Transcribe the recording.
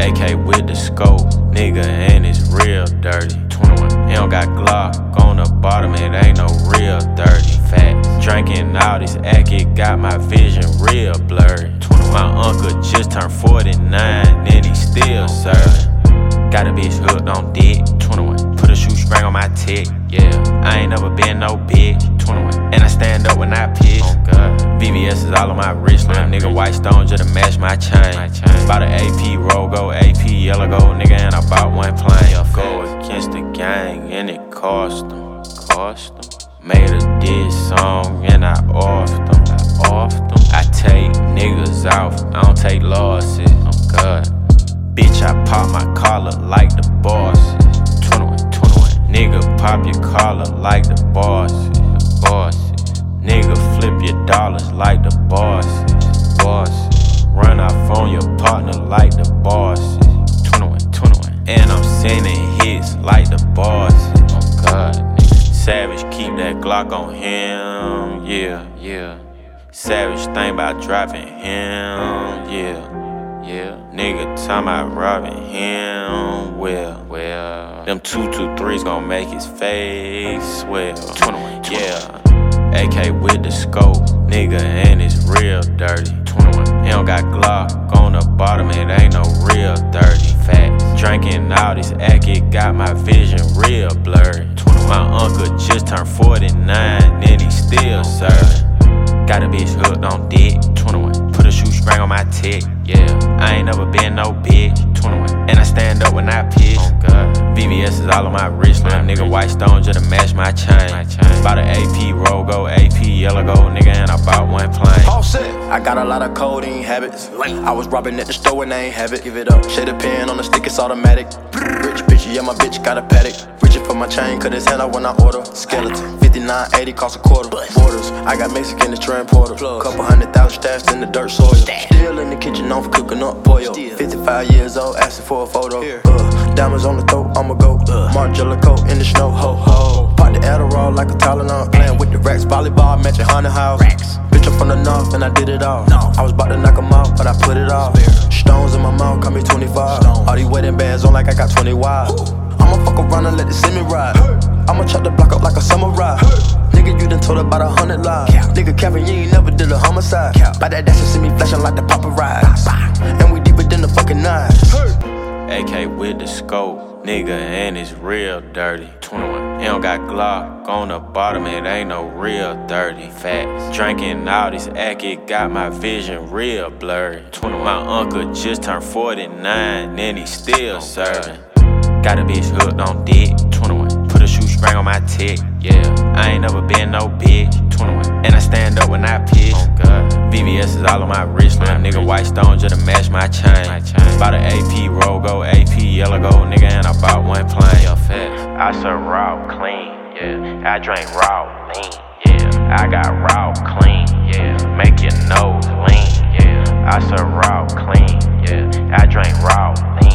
AK with the scope, nigga, and it's real dirty. 21. He don't got Glock on the bottom, it ain't no real dirty. Fat, Drinking all this act, it got my vision real blurry. 21. My uncle just turned 49, and he still serving. Got a bitch hooked on dick. 21. Put a shoe shoestring on my tick. Yeah, I ain't never been no bitch. 21. And I stand up when I piss. Oh God. VVS is all on my wrist. Little nigga white stone just to match my chain. My chain. Bought an AP Rogo, AP yellow gold nigga, and I bought one plane. Go against the gang, and it cost them. Cost them. Made a diss song, and I off them. I off them. I take niggas off, I don't take losses. Oh God. Bitch, I pop my collar like the bosses. 21, 21. Nigga, pop your collar like the bosses. Bosses. Nigga, flip your dollars like the bosses. Bosses. Run off on your partner like the bosses. 21, 21. And I'm sending hits like the bosses. Oh God, nigga. Savage, keep that Glock on him. Yeah, yeah. Savage, think about dropping him. Yeah. Nigga talking about robbing him. Well, well, them two two threes gon' make his face swell. 21, yeah. AK with the scope, nigga, and it's real dirty. 21, he don't got Glock on the bottom, it ain't no real dirty. Facts. Drinking all this act, it got my vision real blurry. 21, my uncle just turned 49, and he still serving. Got a bitch hooked on dick. 21. Tick. Yeah, I ain't never been no bitch. 21. And I stand up when I piss. Oh God. VVS is all on my wrist. Little nigga white stone just to match my chain. My chain. Bought an AP Rogo, AP yellow gold nigga, and I bought one plane. All set. I got a lot of codeine habits. I was robbing at the store and they ain't have it. Give it up. Shade a pen on the stick, it's automatic. Rich bitch, yeah, my bitch got a paddock. Reaching for my chain, cut his hand out when I order. Skeleton, 5980 cost a quarter. Borders, I got Mexican, the transporter. Couple hundred thousand stashed in the dirt soil. Still in the kitchen, known for cooking up pollo. 55 years old, asking for a photo. Uh, diamonds on the throat, I'ma go. Margiela coat in the snow, ho ho. Pop the Adderall like a Tylenol. Playing with the racks, volleyball, matching haunted house. Bitch, I'm from the north and I did it all. I was about to knock knock 'em out, but I put it off. Stones in my mouth, call me 25. All these wedding bands on like I got 20 wives. I'ma fuck around and let the semi ride. I'ma chop the block up like a samurai. Nigga, you done told about a hundred lies. Nigga, Kevin, you ain't never did a homicide. By that dash, you see me flashing like the paparazzi. And we deeper than the fucking knives. AK with the scope, nigga, and it's real dirty. 21. He don't got Glock on the bottom, it ain't no real dirty. Facts. Drinking all this act, it got my vision real blurry. 21. My uncle just turned 49, and he still serving. Got a bitch hooked on dick. 21. Put a shoe shoestring on my tick. Yeah, I ain't never been no bitch. 21. And I stand up when I piss. Oh God. VVS is all on my wrist. Little nigga white stone just to match my chain. My chain. Bought an AP Rogo, AP yellow gold nigga, and I bought one plane. I serve raw clean. Yeah, I drink raw lean. Yeah, I got raw clean. Yeah, make your nose lean. Yeah, I serve raw clean. Yeah, I drink raw lean.